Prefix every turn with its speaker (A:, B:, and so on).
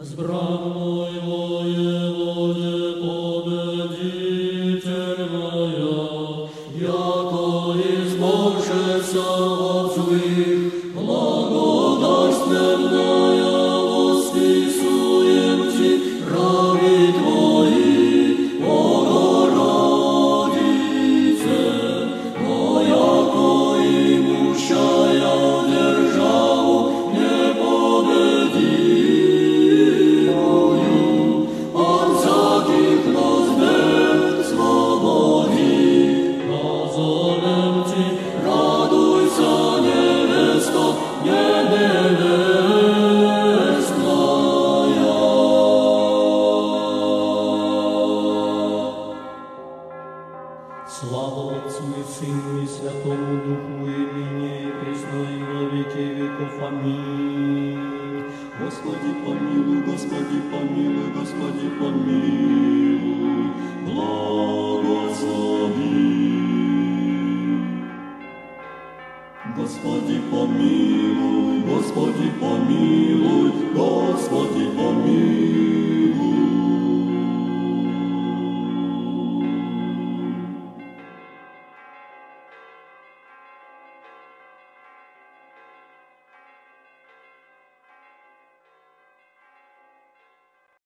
A: Избранной воеводе победитель моя, яко избавшийся от злых, благодатственная Слава Отцу и Сыну и Святому Духу, и ныне, и присно, и во веки веков. Аминь. Господи помилуй, Господи помилуй, Господи помилуй, благослови. Господи помилуй.